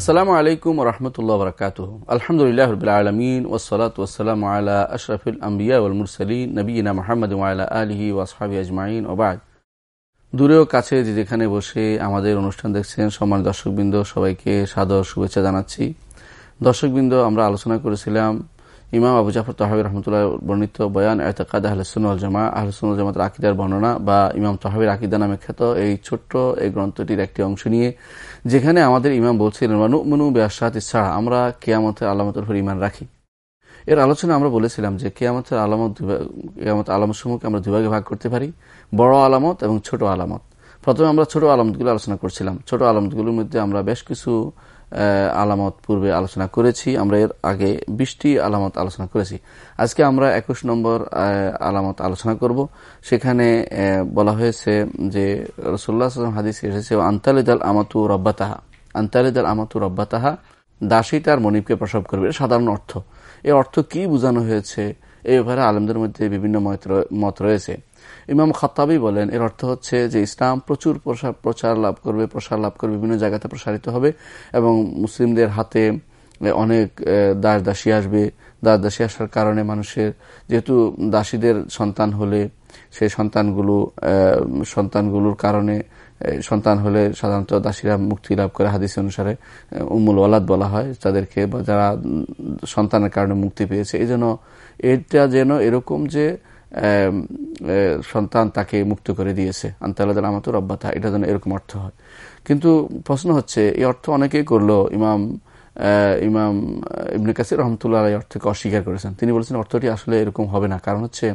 আসসালামু আলাইকুম রহমতুল্লাহ বরকাত আলহামদুলিল্লাহ রবিলমিন ওসলাত ওসালাম আলা আশরফুল আম্বিয়া উল মুরসলিন নবীনা মাহমদ আলা আলহি ওয়াসহাবি আজমাইন। ওবাদ দূরেও কাছে যে যেখানে বসে আমাদের অনুষ্ঠান দেখছেন সমান দর্শকবৃন্দ, সবাইকে সাদর শুভেচ্ছা জানাচ্ছি। দর্শকবৃন্দ, আমরা আলোচনা করেছিলাম ইমাম আবু জাফর তহাবি রহমতুল্লাহ বর্ণিত বয়ান, এতকাদ আহলসুল জামা আহলসুল জামাতের আকিদার বর্ণনা, বা ইমাম তহাবির আকিদা নামে খ্যাত এই ছোট্ট এই গ্রন্থটির একটি অংশ নিয়ে, যেখানে আমাদের ইমাম বলছিলেন মনু ব্যাসাত ছাড়া আমরা কেয়ামতের আলামতের উপর ইমান রাখি। এর আলোচনা আমরা বলেছিলাম যে কেয়ামতের আলামত কেয়ামত আলামত সমূহকে আমরা দুভাগে ভাগ করতে পারি, বড় আলামত এবং ছোট আলামত। প্রথমে আমরা ছোট আলামতগুলো আলোচনা করছিলাম। ছোট আলামতগুলোর মধ্যে আমরা বেশ কিছু আলামত পূর্বে আলোচনা করেছি, আমরা এর আগে বিশটি আলামত আলোচনা করেছি। আজকে আমরা একুশ নম্বর আলামত আলোচনা করব। সেখানে বলা হয়েছে যে রসুল্লাহ হাদিস এসেছে আন্তালিদাল আমাতু রব্বাতাহা। আন্তালিদাল আমাতু রব্বাতাহা, দাসী তার মনিবকে প্রসব করবে। সাধারণ অর্থ। এর অর্থ কি বোঝানো হয়েছে? এই ব্যাপারে আলমদের মধ্যে বিভিন্ন মত রয়েছে। ইমাম খত্তাবি বলেন, এর অর্থ হচ্ছে যে ইসলাম প্রচুর প্রচার লাভ করবে, প্রসার লাভ করবে, বিভিন্ন জায়গাতে প্রসারিত হবে এবং মুসলিমদের হাতে অনেক দাস দাসী আসবে। দাস দাসী আসার কারণে মানুষের, যেহেতু দাসীদের সন্তান হলে সেই সন্তানগুলো সন্তানগুলোর কারণে সন্তান হলে সাধারণত দাসীরা মুক্তি লাভ করে হাদিস অনুসারে উমুল ওয়ালাদ বলা হয়, তাদেরকে বা যারা সন্তানের কারণে মুক্তি পেয়েছে। এই জন্য এটা যেন এরকম যে সন্তান তাকে মুক্ত করে দিয়েছে। আন্তালাদ আমাতুর অব্যাথা এটা যেন এরকম অর্থ হয়। কিন্তু প্রশ্ন হচ্ছে, এই অর্থ অনেকেই করল, ইমাম ইমাম ইবনে কাসির রহমতুল্লাহ এই অর্থকে অস্বীকার করেছেন। তিনি বলেছেন, অর্থটি আসলে এরকম হবে না। কারণ হচ্ছে,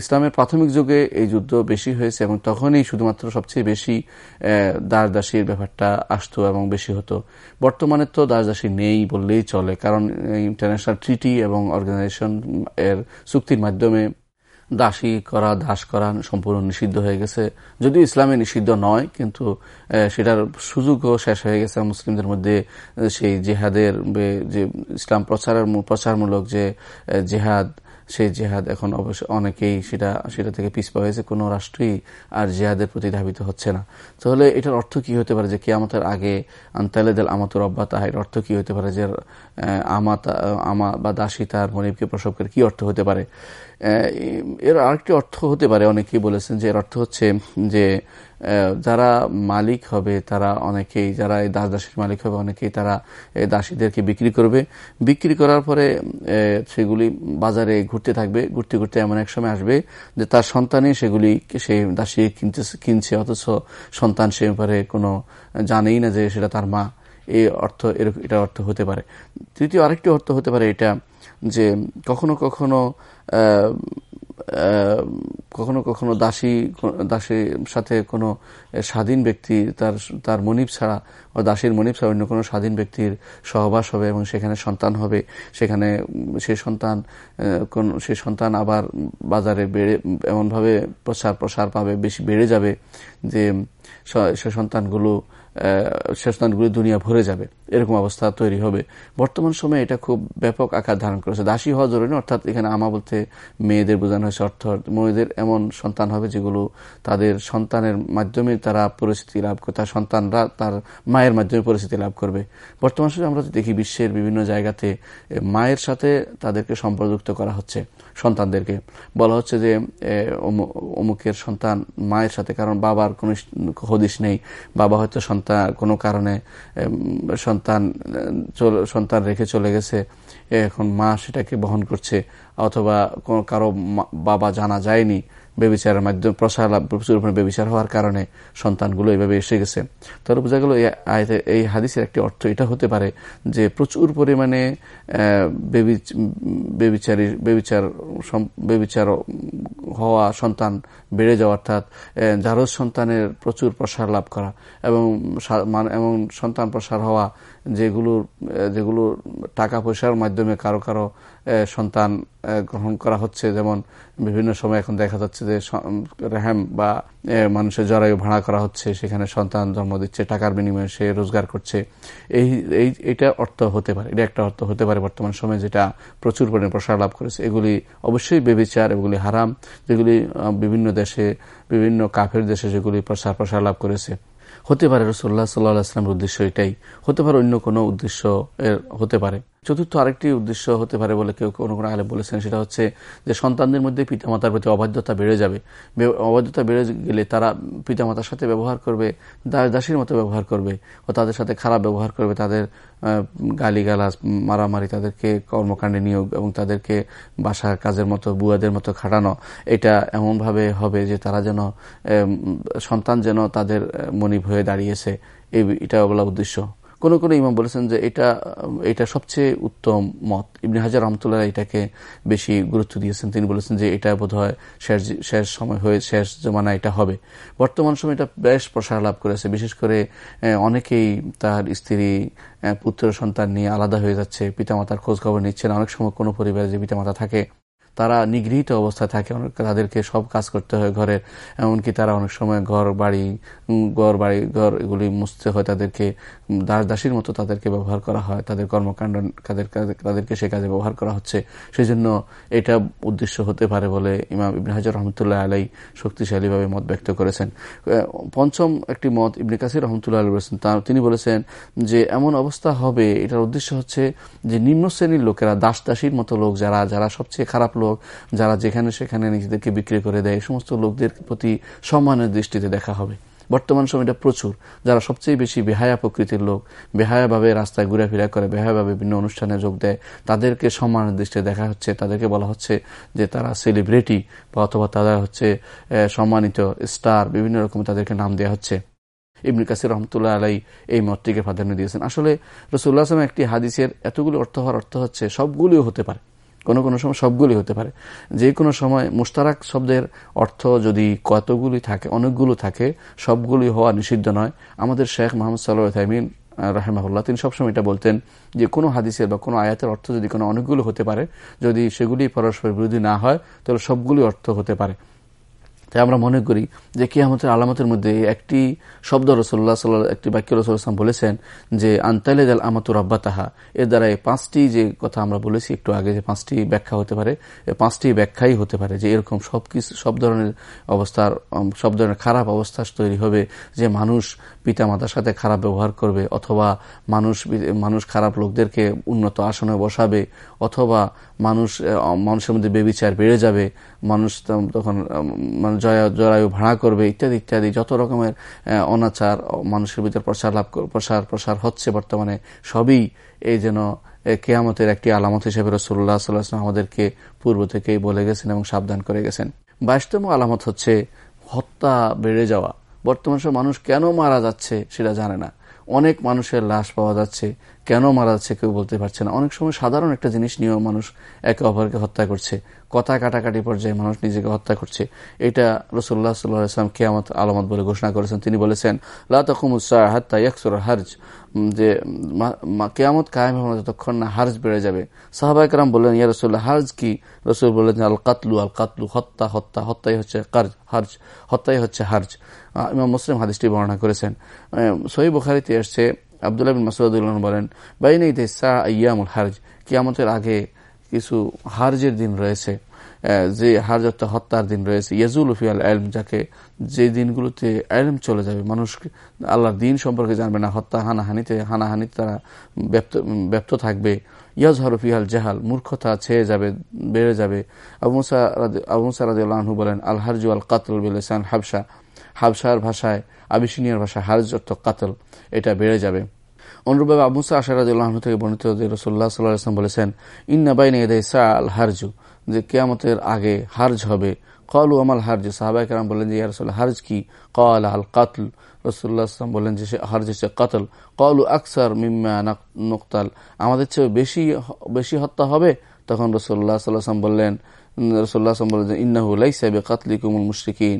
ইসলামের প্রাথমিক যুগে এই যুদ্ধ বেশি হয়েছে এবং তখনই শুধুমাত্র সবচেয়ে বেশি দাস দাসীর ব্যাপারটা আসতো এবং বেশি হতো। বর্তমানে তো দাস দাসী নেই বললেই চলে, কারণ ইন্টারন্যাশনাল ট্রিটি এবং অর্গানাইজেশন এর চুক্তির মাধ্যমে দাসী করা, দাস করা সম্পূর্ণ নিষিদ্ধ হয়ে গেছে। যদিও ইসলামে নিষিদ্ধ নয়, কিন্তু সেটার সুযোগও শেষ হয়ে গেছে। মুসলিমদের মধ্যে সেই জেহাদের যে ইসলাম প্রচারের প্রচারমূলক যে জেহাদ, সেই জেহাদ এখন অবশ্য অনেকেই সেটা সেটা থেকে পিছপা হয়েছে। কোনো রাষ্ট্রই আর জেহাদের প্রতি ধাবিত হচ্ছে না। তাহলে এটার অর্থ কি হতে পারে যে কেয়ামতের আগে আন্তালেদাল আমাতুর অব্বা তাহের অর্থ কি হতে পারে যে আমা আমা বা দাসী তার মনিবকে প্রসব করে কি অর্থ হতে পারে? এর আরেকটি অর্থ হতে পারে, অনেকেই বলেছেন যে এর অর্থ হচ্ছে যে যারা মালিক হবে তারা অনেকেই, যারা এই দাস দাসীর মালিক হবে অনেকেই তারা এই দাসীদেরকে বিক্রি করবে। বিক্রি করার পরে সেগুলি বাজারে ঘুরতে থাকবে। ঘুরতে ঘুরতে এমন এক সময় আসবে যে তার সন্তানই সেগুলি সেই দাসী কিনতে কিনছে, অথচ সন্তান সে ব্যাপারে কোনো জানেই না যে সেটা তার মা। এই অর্থ এটা অর্থ হতে পারে। তৃতীয় আরেকটি অর্থ হতে পারে এটা যে কখনো কখনো কখনো কখনো দাসী, দাসীর সাথে কোনো স্বাধীন ব্যক্তি তার তার মনিব ছাড়া ও দাসীর মনিব ছাড়া অন্য কোনো স্বাধীন ব্যক্তির সহবাস হবে এবং সেখানে সন্তান হবে। সেখানে সে সন্তান কোন, সে সন্তান আবার বাজারে বেড়ে, এমনভাবে প্রসার প্রসার পাবে, বেশি বেড়ে যাবে যে সে সন্তানগুলো শেষদানগুলি দুনিয়া ভরে যাবে। এরকম অবস্থা তৈরি হবে। বর্তমান সময়ে এটা খুব ব্যাপক আকার ধারণ করেছে। দাসী হওয়া জরুরি অর্থাৎ এখানে আমা বলতে মেয়েদের বোঝানো হয়েছে অর্থ মেয়েদের এমন সন্তান হবে যেগুলো তাদের সন্তানের মাধ্যমে তারা পরিস্থিতি লাভ করে তার সন্তানরা তার মায়ের মাধ্যমে পরিস্থিতি লাভ করবে। বর্তমান সময়ে আমরা দেখি, বিশ্বের বিভিন্ন জায়গাতে মায়ের সাথে তাদেরকে সম্পর্কযুক্ত করা হচ্ছে, সন্তানদেরকে। বলা হচ্ছে যে অমুকের সন্তান মায়ের সাথে, কারণ বাবার কোনো হদিস নেই। বাবা হয়তো সন্তান কোনো কারণে সন্তান সন্তান রেখে চলে গেছে, এখন মা সেটাকে বহন করছে, অথবা কারও বাবা জানা যায়নি বেবিচারের মাধ্যমে, প্রসার লাভ, প্রচুর বেবিচার হওয়ার কারণে সন্তানগুলো এইভাবে এসে গেছে। তাহলে বোঝা গেল, এই হাদিসের একটি অর্থ এটা হতে পারে যে প্রচুর পরিমাণে বেবিচারী, বেবিচার বেবিচার হওয়া সন্তান বেড়ে যাওয়া অর্থাৎ জারজ সন্তানের প্রচুর প্রসার লাভ করা এবং এমন সন্তান প্রসার হওয়া যেগুলোর যেগুলো টাকা পয়সার মাধ্যমে কারও কারও সন্তান গ্রহণ করা হচ্ছে। যেমন বিভিন্ন সময় এখন দেখা যাচ্ছে যে রেহাম বা মানুষের জরায়ু ভাড়া করা হচ্ছে। সেখানে সন্তান জন্ম দিচ্ছে, টাকার বিনিময়ে সে রোজগার করছে। এই এই, এটা অর্থ হতে পারে। এটা একটা অর্থ হতে পারে বর্তমান সময়ে যেটা প্রচুর পরিমাণে প্রসার লাভ করেছে। এগুলি অবশ্যই বেবিচার, এগুলি হারাম। যেগুলি বিভিন্ন দেশে, বিভিন্ন কাফের দেশে যেগুলি প্রসার প্রসার লাভ করেছে। হতে পারে রসুল্লাহ সাল্লাহ আসলামের উদ্দেশ্য এটাই। হতে পারে অন্য কোনো উদ্দেশ্য এর হতে পারে। চতুর্থ আরেকটি উদ্দেশ্য হতে পারে বলে কেউ কোনো কোনো আলে বলেছেন, সেটা হচ্ছে যে সন্তানদের মধ্যে পিতামাতার প্রতি অবাধ্যতা বেড়ে যাবে। অবাধ্যতা বেড়ে গেলে তারা পিতামাতার সাথে ব্যবহার করবে দাস দাসীর মতো ব্যবহার করবে ও তাদের সাথে খারাপ ব্যবহার করবে। তাদের গালিগালাজ, মারামারি, তাদেরকে কর্মকাণ্ডে নিয়োগ এবং তাদেরকে বাসার কাজের মতো, বুয়াদের মতো খাটানো, এটা এমনভাবে হবে যে তারা যেন সন্তান যেন তাদের মনিব হয়ে দাঁড়িয়েছে। এই, এটা বলা উদ্দেশ্য। কোন কোন ইমাম বলেছেন যে এটা এটা সবচেয়ে উত্তম মত। ইবনে হাজার রহমতুল্লাহ এটাকে বেশি গুরুত্ব দিয়েছেন। তিনি বলেছেন যে এটা বোধ হয় শেষ শেষ সময় হয়ে, শেষ জমানা এটা হবে। বর্তমান সময় এটা বেশ প্রসার লাভ করেছে। বিশেষ করে অনেকেই তার স্ত্রী পুত্র সন্তান নিয়ে আলাদা হয়ে যাচ্ছে। পিতামাতার খোঁজ খবর নিচ্ছেন। অনেক সময় কোনো পরিবারে যে পিতামাতা থাকে তারা নিগৃহীত অবস্থায় থাকে, অনেক তাদেরকে সব কাজ করতে হয় ঘরের, এমনকি তারা অনেক সময় ঘর বাড়ি ঘর বাড়ি, ঘর এগুলি মুছতে হয় তাদেরকে দাস দাসীর মতো তাদেরকে ব্যবহার করা হয়, তাদের কর্মকাণ্ড, তাদের তাদেরকে সে কাজে ব্যবহার করা হচ্ছে। সেই জন্য এটা উদ্দেশ্য হতে পারে বলে ইমাম ইবনে হাজার রহমতুল্লাহ আলাই শক্তিশালীভাবে মত ব্যক্ত করেছেন। পঞ্চম একটি মত ইবনে কাসির রহমতুল্লাহ আলী বলেছেন, তা তিনি বলেছেন যে এমন অবস্থা হবে, এটার উদ্দেশ্য হচ্ছে যে নিম্ন শ্রেণির লোকেরা দাস দাসীর মতো লোক যারা যারা সবচেয়ে খারাপ লোক লোক, যারা যেখানে সেখানে নিজেদেরকে বিক্রি করে দেয় সমস্ত লোকদের প্রতি সম্মানের দৃষ্টিতে দেখা হবে। বর্তমান সময়টা প্রচুর। যারা সবচেয়ে বেশি বেহায়া প্রকৃতির লোক, বেহায়াভাবে রাস্তায় ঘুরেফিরা করে, বেহায়াভাবে বিভিন্ন অনুষ্ঠানে যোগ দেয়, তাদেরকে সম্মানের দৃষ্টিতে দেখা হচ্ছে। তাদেরকে বলা হচ্ছে যে তারা সেলিব্রিটি বা অথবা তারা হচ্ছে সম্মানিত স্টার বিভিন্ন রকম তাদেরকে নাম দেওয়া হচ্ছে। ইবনে কাসির রহমতুল্লাহ আলাই এই মতটিকে প্রাধান্য দিয়েছেন। আসলে রসুল্লাহ আসলাম একটি হাদিসের এতগুলো অর্থ হওয়ার অর্থ হচ্ছে সবগুলিও হতে পারে। কোনো কোনো সময় সবগুলি হতে পারে। যে কোনো সময় মুস্তারাক শব্দের অর্থ যদি কতগুলি থাকে, অনেকগুলো থাকে, সবগুলি হওয়া নিষিদ্ধ নয়। আমাদের শেখ মোহাম্মদ সাল্লাহ থাইমিন রাহেমাহুল্লাহ, তিনি সবসময় এটা বলতেন যে কোনো হাদিসের বা কোনো আয়াতের অর্থ যদি কোনো অনেকগুলো হতে পারে, যদি সেগুলি পরস্পর বিরোধী না হয়, তাহলে সবগুলি অর্থ হতে পারে। তাই আমরা মনে করি যে কিয়ামতের আলামতের মধ্যে একটি শব্দ রসল্লাহ সাল্লাহ একটি বাক্য রসুলাম বলেছেন যে আন্তালেদ আল আমাতুর আব্বা তাহা এর দ্বারা এই পাঁচটি যে কথা আমরা বলেছি, একটু আগে যে পাঁচটি ব্যাখ্যা হতে পারে পাঁচটি ব্যাখ্যাই হতে পারে যে এরকম সব কিছু সব ধরনের অবস্থার সব ধরনের খারাপ অবস্থা তৈরি হবে, যে মানুষ পিতা মাতার সাথে খারাপ ব্যবহার করবে, অথবা মানুষ মানুষ খারাপ লোকদেরকে উন্নত আসনে বসাবে, অথবা মানুষ মানুষের মধ্যে বেবিচার বেড়ে যাবে, মানুষ তখন মানে জরায়ু ভাড়া করবে, ইত্যাদি ইত্যাদি। যত রকমের অনাচার মানুষের ভিতরে প্রসার লাভ প্রসার প্রসার হচ্ছে বর্তমানে, সবই এই যেন কেয়ামতের একটি আলামত হিসেবে রসুল্লাহ সাল্লাহাম আমাদেরকে পূর্ব থেকেই বলে গেছেন এবং সাবধান করে গেছেন। বাইশতম আলামত হচ্ছে হত্যা বেড়ে যাওয়া। বর্তমান সময় মানুষ কেন মারা যাচ্ছে সেটা জানে না। অনেক মানুষের লাশ পাওয়া যাচ্ছে। কেন মারা যাচ্ছে কেউ বলতে পারছে না। অনেক সময় সাধারণ একটা জিনিস নিয়েও মানুষ একে অপরকে হত্যা করছে। কথা কাটাকাটি পর্যায়ে মানুষ নিজেকে হত্যা করছে। এটা রসুল্লাহ সাল্লাহাম কেয়ামত আলামত বলে ঘোষণা করেছেন। তিনি বলেছেন হার্জ। যে কেয়ামত কায়েম হবে যতক্ষণ না হার্জ বেড়ে যাবে। সাহাবাইকরাম বললেন, ইয়া রসুল্লাহ হার্জ কি? রসুল বললেন, আল কাতলু আল কাতলু হত্যা হত্যা হত্যাই হচ্ছে কার্জ, হার্জ হত্যাই হচ্ছে হার্জ। ইমাম মুসলিম হাদিসটি বর্ণনা করেছেন। সহি বুখারিতে এসছে আবদুল্লাহ বিন মাসুদুল্লাহ বলেন বাইনে সা ইয়ামুল হার্জ কিয়ামতের আগে কিছু হার্জের দিন রয়েছে যে হার্জ অর্থাৎ হত্যার দিন রয়েছে। ইয়াজুল ফিয়াল আলম যাকে যে দিনগুলোতে আলম চলে যাবে, মানুষ আল্লাহর দিন সম্পর্কে জানবে না, হত্যা, হানাহানিতে হানাহানিতে তারা ব্যপ্ত থাকবে। ইয়াজ হরফিয়াল জাহাল, মূর্খতা ছেয়ে যাবে, বেড়ে যাবে। আবু মুসা রাজু বলেন, আল হারজু আল কাতল বিলেসান হাবসা হাবসার ভাষায় আবিসিনিয়ার ভাষায় হার্জ অর্থ কাতল, এটা বেড়ে যাবে। অনুরূপভাবে আবুসা আশারাদুল্লাহ থেকে বর্ণিত রসুল্লাহ সাল্লাহাম বলেছেন, ইন্না বাইনে এদে সা আল হারজু যে কেয়ামতের আগে হার্জ হবে। কলু আমাল হার্জ সাহাবাই কালাম বললেন যে রসুল, হার্জ কি? কল আল কাতল রসুল্লাহ আসলাম বললেন যে, সে হার্জ হচ্ছে কাতল কলু আকসার মিম্মা নকতাল আমাদের চেয়ে বেশি বেশি হত্যা হবে তখন রসুল্লাহ সাল্লাহাম বললেন রসোল্লাহ বলেন ইন্নাহু লাইসাবে কাতলি কুমুল মুশরিকিন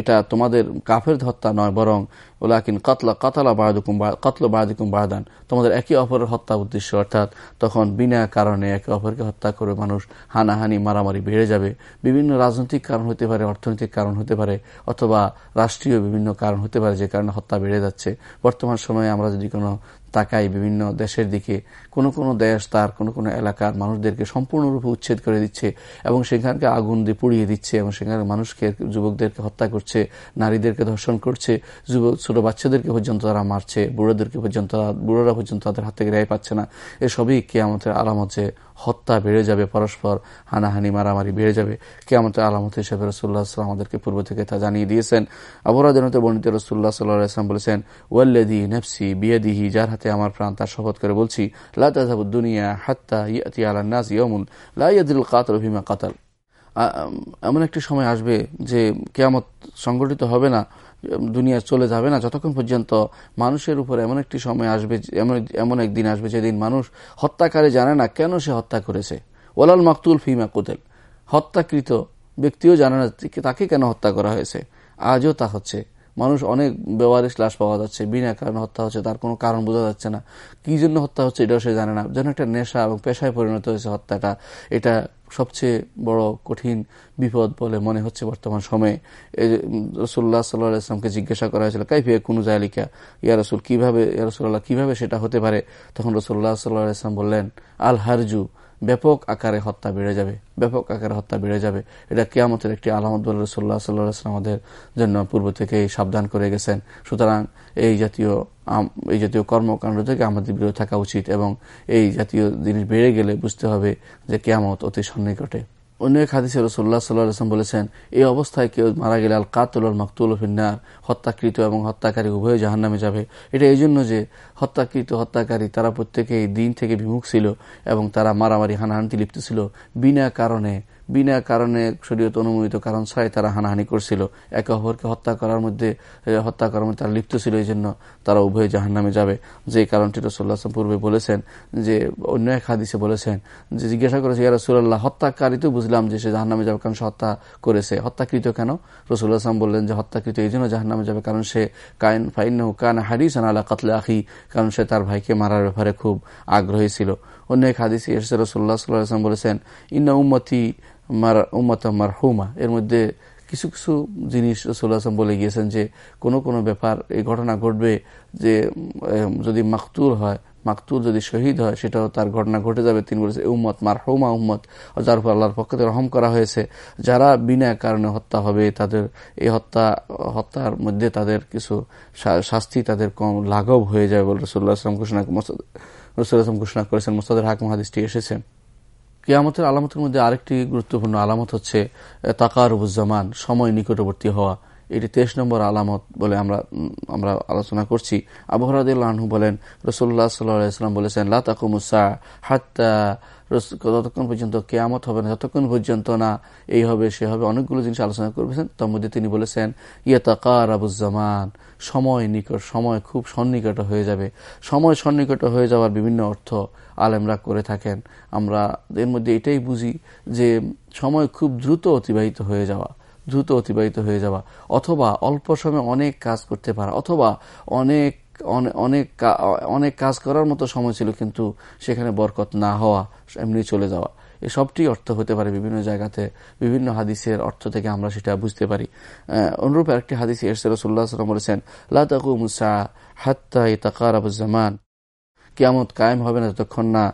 এটা তোমাদের কাফের হত্যা নয়, বরং ওলাকিন কাতলা, কাতালা বাহাদুকুম কাতল বাহাদুকুম বাহাদান তোমাদের একে অপরের হত্যা উদ্দেশ্য, অর্থাৎ তখন বিনা কারণে একে অপরকে হত্যা করে মানুষ হানাহানি, মারামারি বেড়ে যাবে। বিভিন্ন রাজনৈতিক কারণ হতে পারে, অর্থনৈতিক কারণ হতে পারে, অথবা রাষ্ট্রীয় বিভিন্ন কারণ হতে পারে, যে কারণে হত্যা বেড়ে যাচ্ছে। বর্তমান সময়ে আমরা যদি কোনো তাকাই বিভিন্ন দেশের দিকে। কোনো কোনো দেশ তার কোনো কোনো এলাকার মানুষদেরকে সম্পূর্ণরূপে উচ্ছেদ করে দিচ্ছে এবং সেখানকে আগুন দিয়ে পুড়িয়ে দিচ্ছে এবং সেখানকার মানুষকে, যুবকদেরকে হত্যা করছে, নারীদেরকে ধর্ষণ করছে, যুবক, ছোট বাচ্চাদেরকে পর্যন্ত তারা মারছে, বুড়োদেরকে পর্যন্ত বুড়োরা পর্যন্ত তাদের হাত রেহাই পাচ্ছে না। এসবই কে আমাদের আলামত যে হত্যা বেড়ে যাবে, পরস্পর হানাহানি, মারামারি বেড়ে যাবে। কে আমাদের আলামত হিসেবে রসুল্লাহ সাল্লাম আমাদেরকে পূর্ব থেকে তা জানিয়ে দিয়েছেন। অপরাধীনতে বর্ণিত রসুল্লাহ সাল্লাহ বলেছেন ওয়াল্লেদি নেফসি বিয়াদিহি, যার হাতে আমার প্রাণ, তার শপথ করে বলছি দুনিয়া হাত্তা ইয়াতি আলান্নাস ইয়মুল লাইয়াদিল কাতল। ভীমা কাতাল এমন একটি সময় আসবে যে কেয়ামত সংগঠিত হবে না। দুনিয়া চলে যাবে না। যতক্ষণ পর্যন্ত মানুষের উপর এমন একটি সময় আসবে, এমন এমন একদিন আসবে যেদিন মানুষ হত্যাকারী জানে না কেন সে হত্যা করেছে। ওলাল মাকতুল ফিমা কুদেল হত্যাকৃত ব্যক্তিও জানে না তাকে কেন হত্যা করা হয়েছে। আজও তা হচ্ছে। মানুষ অনেক ব্যবহারিক লাশ পাওয়া যাচ্ছে। বিনা কারণে হত্যা হচ্ছে, তার কোনো কারণ বোঝা যাচ্ছে না। কি জন্য হত্যা হচ্ছে এটাও সে জানে না। যেন একটা নেশা এবং পেশায় পরিণত হয়েছে হত্যাটা। এটা সবচেয়ে বড় কঠিন বিপদ বলে মনে হচ্ছে বর্তমান সময়ে। রসুল্লাহ সাল্লাহ ইসলামকে জিজ্ঞাসা করা হয়েছিল কাইফিয়া কোনো জায়লিকা ইয়া রসুল, কীভাবে, ইয়া রসুল্লাহ কীভাবে সেটা হতে পারে? তখন রসুল্লাহ সাল্লাহ ইসলাম বললেন, আল হারজু। ব্যাপক আকারে হত্যা বেড়ে যাবে, ব্যাপক আকারে হত্যা বেড়ে যাবে। এটা কেয়ামতের একটি আলামত বলে রসুল্লাহ সাল্লাহ আমাদের জন্য পূর্ব থেকেই সাবধান করে গেছেন। সুতরাং এই জাতীয় এই জাতীয় কর্মকাণ্ড থেকে আমাদের বিরত থাকা উচিত এবং এই জাতীয় জিনিস বেড়ে গেলে বুঝতে হবে যে কেয়ামত অতি সন্নিকটে। অন্য এক হাদিসে রসুল্লাহ সাল্লাম বলেছেন এই অবস্থায় কেউ মারা গেলে আল কাতুল মাকতুল ফিন্নার, হত্যাকৃত এবং হত্যাকারী উভয় জাহান নামে যাবে। এটা এই জন্য যে হত্যাকৃত হত্যাকারী তারা প্রত্যেকেই দিন থেকে বিমুখ ছিল এবং তারা মারামারি, হানাহানিতে লিপ্ত ছিল। বিনা কারণে বিনা কারণে শরীয়ত অনুমোদিত কারণ ছাড়াই তারা হানাহানি করছিল। একে অপরকে হত্যা করার মধ্যে হত্যা করার মধ্যে তারা লিপ্ত ছিল এই জন্য তারা উভয় জাহান নামে যাবে। যে কারণটি রসোল্লাহ পূর্বে বলেছেন, যে অন্য এক হাদিসে বলেছেন, যে জিজ্ঞাসা করেছে, ইয়া রসুল্লাহ হত্যাকারী তো বুঝলাম যে সে জাহান নামে যাবে কারণ সে হত্যা করেছে। হত্যাকৃত কেন? রসুল্লাহ আসলাম বললেন যে, হত্যাকৃত এই জন্য জাহান নামে যাবে কারণ সে কায়ন ফাইন কান হারিসান আল্লাহ কাতলে আখি। কারণ সে তার ভাইকে মারার ব্যাপারে খুব আগ্রহী ছিল। অন্য এক হাদিস এসে রসুল্লাহ সাল্লাম বলেছেন, ইন্না উম্মতি মার, উম্মত মারহুমা। এর মধ্যে কিছু কিছু জিনিস রসুল্লাহ বলে গিয়েছেন যে, কোনো কোনো ব্যাপার, এই ঘটনা ঘটবে যে যদি মাকতুর হয় মাকতুর যদি শহীদ হয়, সেটাও তার ঘটনা ঘটে যাবে, তিনি বলেছে উম্মত মার হৌমা উম্মত, যার উপর আল্লাহর পক্ষ থেকে রহম করা হয়েছে। যারা বিনা কারণে হত্যা হবে, তাদের, এই হত্যা, হত্যার মধ্যে তাদের কিছু শাস্তি তাদের কম লাঘব হয়ে যাবে বলে রসুল্লাহ আসলাম ঘোষণা রসুল্লাহ আসলাম ঘোষণা করেছেন। মোসাদের হাকম হাদিসটি এসেছে। কিয়ামতের আলামতের মধ্যে আরেকটি গুরুত্বপূর্ণ আলামত হচ্ছে তাকারুবুজ্জামান সময় নিকটবর্তী হওয়া। এটি তেইশ নম্বর আলামত বলে আমরা আমরা আলোচনা করছি। আবহরাদু বলেন রসুল্লাহ সাল্লাম বলেছেন লাকুমুসা হাত্তা ততক্ষণ পর্যন্ত কেয়ামত হবে না যতক্ষণ পর্যন্ত না, এই হবে, সে হবে। অনেকগুলো জিনিস আলোচনা করবেন তার মধ্যে তিনি বলেছেন ইয়া তাকার আবুজ্জামান সময় নিকট, সময় খুব সন্নিকট হয়ে যাবে। সময় সন্নিকট হয়ে যাওয়ার বিভিন্ন অর্থ আলেমরা করে থাকেন। আমরা এর মধ্যে এটাই বুঝি যে, সময় খুব দ্রুত অতিবাহিত হয়ে যাওয়া। দ্রুত অতিবাহিত হয়ে যাওয়া, অথবা অল্প সময়ে অনেক কাজ করতে পারা, অথবা অনেক অনেক অনেক কাজ করার মতো সময় ছিল কিন্তু সেখানে বরকত না হওয়া, এমনি চলে যাওয়া। এসবটি অর্থ হতে পারে বিভিন্ন জায়গাতে, বিভিন্ন হাদিসের অর্থ থেকে আমরা সেটা বুঝতে পারি। অনুরূপ একটি হাদিস এরসে রসুল্লাহ সাল্লাম বলেছেন লাকু মুসা হাত্তা তাকার আবুজ্জামান কিয়ামত কায়েম হবে না যতক্ষণ না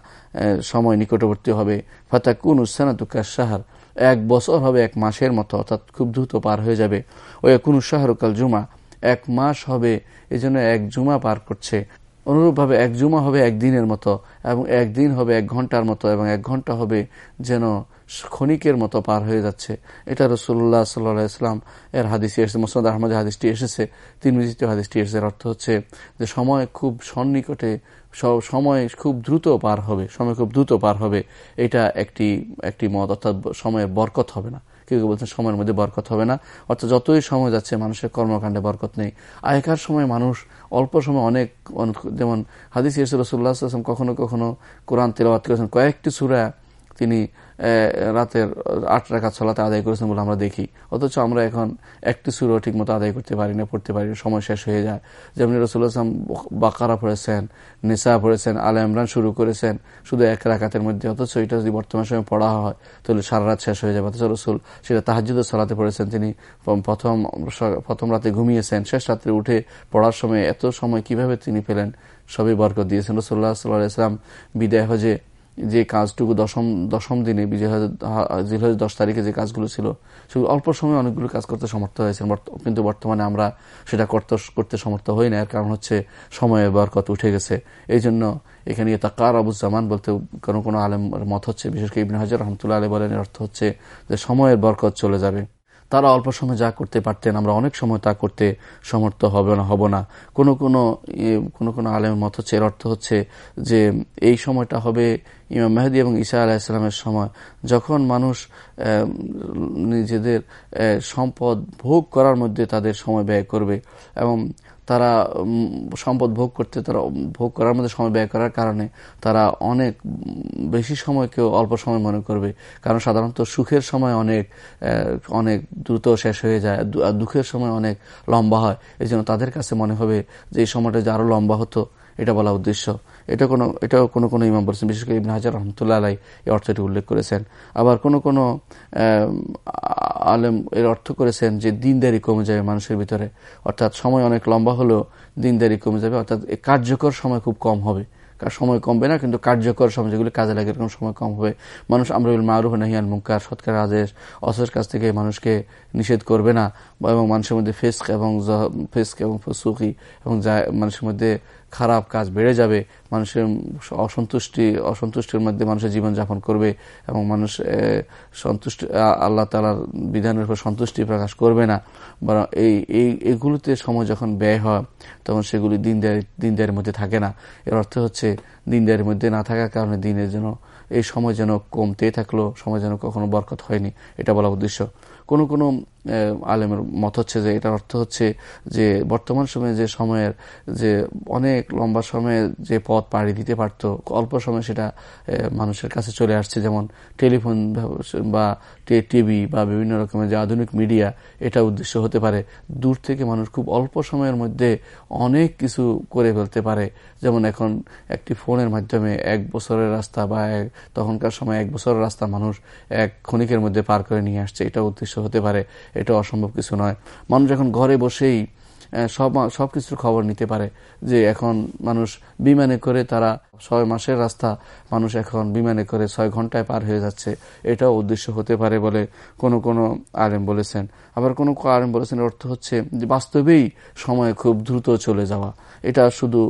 সময় নিকটবর্তী হবে। ফাতা কুন উসানা তুকার সাহার এক বছর হবে, এক মাসের মতো, অর্থাৎ খুব দ্রুত পার হয়ে যাবে। ও কোন শাহরুকাল জুমা, এক মাস হবে, এজন্য এক জুমা পার করছে। অনুরূপভাবে এক জুমা হবে একদিনের মতো, এবং একদিন হবে এক ঘণ্টার মতো, এবং এক ঘণ্টা হবে যেন ক্ষণিকের মতো পার হয়ে যাচ্ছে। এটা রসুল্লাহ সাল্লাহ ইসলাম এর হাদিসি এসেছে মোসাদ আহমদ হাদিসটি এসেছে তিন মিজিত হাদিসটি এসেছে অর্থ হচ্ছে যে সময় খুব সন্নিকটে সময় খুব দ্রুত পার হবে, সময় খুব দ্রুত পার হবে, এটা একটি একটি মত, অর্থাৎ সময়ের বরকত হবে না। কেউ কেউ বলছেন সময়ের মধ্যে বরকত হবে না। অর্থাৎ যতই সময় যাচ্ছে, মানুষের কর্মকাণ্ডে বরকত নেই। আগেকার সময় মানুষ অল্প সময় অনেক, যেমন হাদিস রসুল্লাহ কখনো কখনো কোরআন তেলাবাদ করেছেন। কয়েকটি সুরা তিনি রাতের আট রাখা ছলাতে আদায় করেছেন বলে আমরা দেখি। অথচ আমরা এখন একটি সুরও ঠিক মতো আদায় করতে পারি না, পড়তে পারি না, সময় শেষ হয়ে যায়। যেমনি রসুল আসলাম বাকারা পড়েছেন নেশা পড়েছেন, আল ইমরান শুরু করেছেন, শুধু এক রাখাতের মধ্যে, অথচ এটা যদি বর্তমান সময় পড়া হয়, তাহলে সারা রাত শেষ হয়ে যাবে। অথচ রসুল সেটা তাহাজুদের সালাতে পড়েছেন, তিনি প্রথম প্রথম রাতে ঘুমিয়েছেন, শেষ রাত্রে উঠে পড়ার সময় এত সময় কীভাবে তিনি পেলেন, সবই বরকত দিয়েছেন। রসুল্লাহ সাল্লাহ ইসলাম বিদায় হজে যে কাজটুকু দশম দশম দিনে জিলহজ দশ তারিখে যে কাজগুলো ছিল, সেগুলো অল্প সময় অনেকগুলো কাজ করতে সমর্থ হয়েছেন। কিন্তু বর্তমানে আমরা সেটা করতে করতে সমর্থ হই না। এর কারণ হচ্ছে সময়ের বরকত উঠে গেছে। এই জন্য এখানে তাকার আবুজ্জামান বলতে কোনো কোনো আলেম মত হচ্ছে। বিশেষ করে ইবিন হাজার রহমতুল্লাহ আলী বলেন অর্থ হচ্ছে যে সময়ের বরকত চলে যাবে। তারা অল্প সময় যা করতে পারতেন, আমরা অনেক সময় তা করতে সমর্থ হবে না, হব না। কোনো কোনো কোনো কোনো আলেমের মত হচ্ছে, এর অর্থ হচ্ছে যে এই সময়টা হবে ইমাম মেহেদি এবং ঈসা আলাহিসাল্লামের সময়। যখন মানুষ নিজেদের সম্পদ ভোগ করার মধ্যে তাদের সময় ব্যয় করবে এবং তারা সম্পদ ভোগ করতে, তারা ভোগ করার মধ্যে সময় ব্যয় করার কারণে তারা অনেক বেশি সময়কেও অল্প সময় মনে করবে। কারণ সাধারণত সুখের সময় অনেক অনেক দ্রুত শেষ হয়ে যায় আর দুঃখের সময় অনেক লম্বা হয়। এই তাদের কাছে মনে হবে যে, এই সময়টা যে আরও লম্বা হতো, এটা বলা উদ্দেশ্য। এটা কোনো, এটাও কোনো কোনো ইমাম বলছেন। বিশেষ করে ইবন হাজার রহমতুল্লাহ আলাই এই অর্থটি উল্লেখ করেছেন। আবার কোনো কোনো আলেম এর অর্থ করেছেন যে দিনদারি কমে যাবে মানুষের ভিতরে। অর্থাৎ সময় অনেক লম্বা হলেও দিনদারি কমে যাবে। অর্থাৎ কার্যকর সময় খুব কম হবে। সময় কমবে না, কিন্তু কার্যকর সময় যেগুলি কাজে লাগে এরকম সময় কম হবে। মানুষ আমরুল মারুহ নাহিয়ান মুঙ্কার সৎকার আদেশ, অসের কাছ থেকে মানুষকে নিষেধ করবে না। এবং মানুষের মধ্যে ফেস্ক এবং ফেস্ক এবং ফসুকি এবং যা, মানুষের মধ্যে খারাপ কাজ বেড়ে যাবে, মানুষের অসন্তুষ্টি, অসন্তুষ্টির মধ্যে মানুষের জীবনযাপন করবে এবং মানুষ সন্তুষ্টি আল্লাহ তালার বিধানের উপর সন্তুষ্টি প্রকাশ করবে না। বরং এই এই, এগুলোতে সময় যখন ব্যয় হয়, তখন সেগুলি দিনদারি, দিনদারির মধ্যে থাকে না। এর অর্থ হচ্ছে দিনদারির মধ্যে না থাকার কারণে দিনের জন্য, এই সময় যেন কমতে থাকল, সময় যেন কখনো বরকত হয়নি, এটা বলা উদ্দেশ্য। কোনো কোনো আলেমের মত হচ্ছে যে, এটার অর্থ হচ্ছে যে, বর্তমান সময়ে যে সময়ের যে অনেক লম্বা সময়ে যে পথ পাড়ি দিতে পারত, অল্প সময় সেটা মানুষের কাছে চলে আসছে, যেমন টেলিফোন বা টিভি বা বিভিন্ন রকমের যে আধুনিক মিডিয়া, এটা উদ্দেশ্য হতে পারে। দূর থেকে মানুষ খুব অল্প সময়ের মধ্যে অনেক কিছু করে ফেলতে পারে। যেমন এখন একটি ফোনের মাধ্যমে এক বছরের রাস্তা বা তখনকার সময় এক বছরের রাস্তা মানুষ এক ক্ষণিকের মধ্যে পার করে নিয়ে আসছে এটা উদ্দেশ্য হতে পারে। এটা অসম্ভব কিছু নয়। মানুষ এখন ঘরে বসেই সব সব কিছুর খবর নিতে পারে যে এখন মানুষ বিমানে করে তারা ছয় মাসের রাস্তা, মানুষ এখন বিমানে করে ছয় ঘন্টায় পার হয়ে যাচ্ছে। এটাও উদ্দেশ্য হতে পারে বলে কোনো কোনো আরেম বলেছেন। আবার কোনো আরেম বলেছেন অর্থ হচ্ছে যে বাস্তবেই সময় খুব দ্রুত চলে যাওয়া। এটা শুধু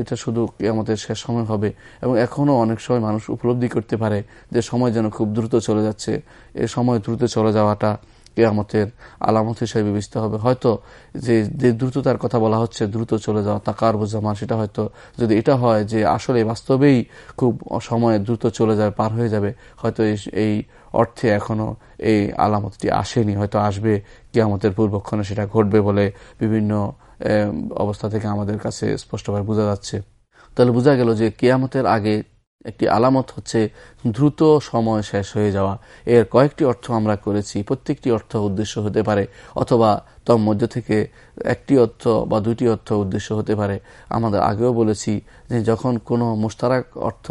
এটা শুধু আমাদের শেষ সময় হবে। এবং এখনও অনেক সময় মানুষ উপলব্ধি করতে পারে যে সময় যেন খুব দ্রুত চলে যাচ্ছে। এ সময় দ্রুত চলে যাওয়াটা কেয়ামতের আলামত হিসেবে বিবেচিত হবে। হয়তো যে যে দ্রুততার কথা বলা হচ্ছে, দ্রুত চলে যাওয়া তা তাকার বোঝামান সেটা হয়তো যদি এটা হয় যে, আসলে বাস্তবেই খুব সময় দ্রুত চলে যাবে, পার হয়ে যাবে, হয়তো এই অর্থে এখনও এই আলামতটি আসেনি। হয়তো আসবে কেয়ামতের পূর্বক্ষণে সেটা ঘটবে বলে বিভিন্ন অবস্থা থেকে আমাদের কাছে স্পষ্টভাবে বোঝা যাচ্ছে। তাহলে বোঝা গেল যে কেয়ামতের আগে একটি আলামত হচ্ছে দ্রুত সময় শেষ হয়ে যাওয়া। এর কয়েকটি অর্থ আমরা করেছি। প্রত্যেকটি অর্থ উদ্দেশ্য হতে পারে অথবা তোর মধ্য থেকে একটি অর্থ বা দুটি অর্থ উদ্দেশ্য হতে পারে। আমাদের আগেও বলেছি যে যখন কোনো মোস্তারাক অর্থ,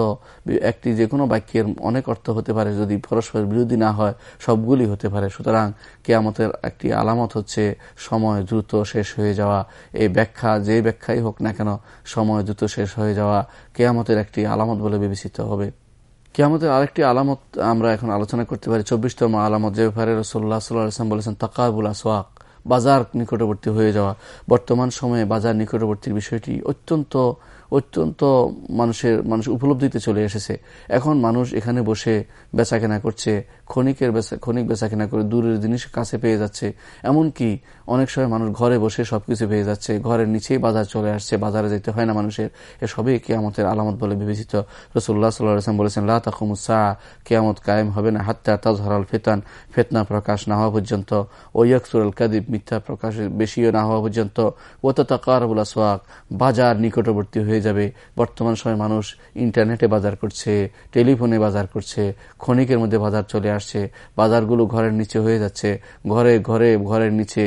একটি যে কোনো বাক্যের অনেক অর্থ হতে পারে যদি পরস্পর বিরোধী না হয়, সবগুলি হতে পারে। সুতরাং কেয়ামতের একটি আলামত হচ্ছে সময় দ্রুত শেষ হয়ে যাওয়া। এই ব্যাখ্যা যে ব্যাখ্যাই হোক না কেন, সময় দ্রুত শেষ হয়ে যাওয়া কেয়ামতের একটি আলামত বলে বিবেচিত হবে। কেয়ামতের আরেকটি আলামত আমরা এখন আলোচনা করতে পারি। চব্বিশতম আলামত যে ব্যাপারে রসোল্লা সাল্লাম বলেছেন, তাকাবুল আসওয়াক। বাজার নিকটবর্তী হয়ে যাওয়া। বর্তমান সময়ে বাজার নিকটবর্তীর বিষয়টি অত্যন্ত অত্যন্ত মানুষের, মানুষ উপলব্ধিতে চলে এসেছে। এখন মানুষ এখানে বসে বেচা কেনা করছে, ক্ষণিকের ক্ষণিক বেচা কেনা করে দূরের জিনিস কাছে পেয়ে যাচ্ছে। এমনকি অনেক সময় মানুষ ঘরে বসে সবকিছু পেয়ে যাচ্ছে, ঘরের নিচেই বাজার চলে আসছে, বাজারে যেতে হয় না মানুষের। এসবই কেয়ামতের আলামত বলে বিবেচিত। রসুল্লাহ সাল্লাম বলেছেন, লা তাকুমুসা কেয়ামত কায়েম হবে না। হাত্তা তাজহরাল ফেতান, ফেতনা প্রকাশ না হওয়া পর্যন্ত। ওয়াকসুরাল কাদিব মিথ্যা প্রকাশ বেশিও না হওয়া পর্যন্ত। ওতা তাকারবুল আসওয়াক, বাজার নিকটবর্তী হয়ে যাবে। বর্তমান সময় মানুষ ইন্টারনেটে বাজার করছে, টেলিফোনে বাজার করছে, ক্ষণিকের মধ্যে বাজার চলে আসছে, বাজারগুলো ঘরের নিচে হয়ে যাচ্ছে, ঘরে ঘরে ঘরের নিচে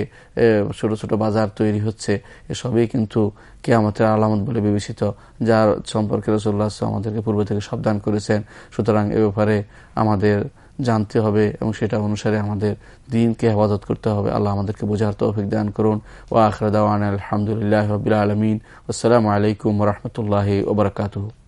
ছোট ছোট বাজার তৈরি হচ্ছে। এসবই কিন্তু কেয়ামতের আলামত বলে বিবেচিত, যার সম্পর্কে রসুল্লাহ আমাদেরকে পূর্ব থেকে সাবধান করেছেন। সুতরাং এ ব্যাপারে আমাদের জানতে হবে এবং সেটা অনুসারে আমাদের দিনকে হেফাজত করতে হবে। আল্লাহ আমাদেরকে বোঝার তৌফিক দান করুন। ও আখরদাওয়ান আলহামদুলিল্লাহ আলমিন। আসসালামু আলাইকুম রহমতুল্লাহ ওবরাকাতু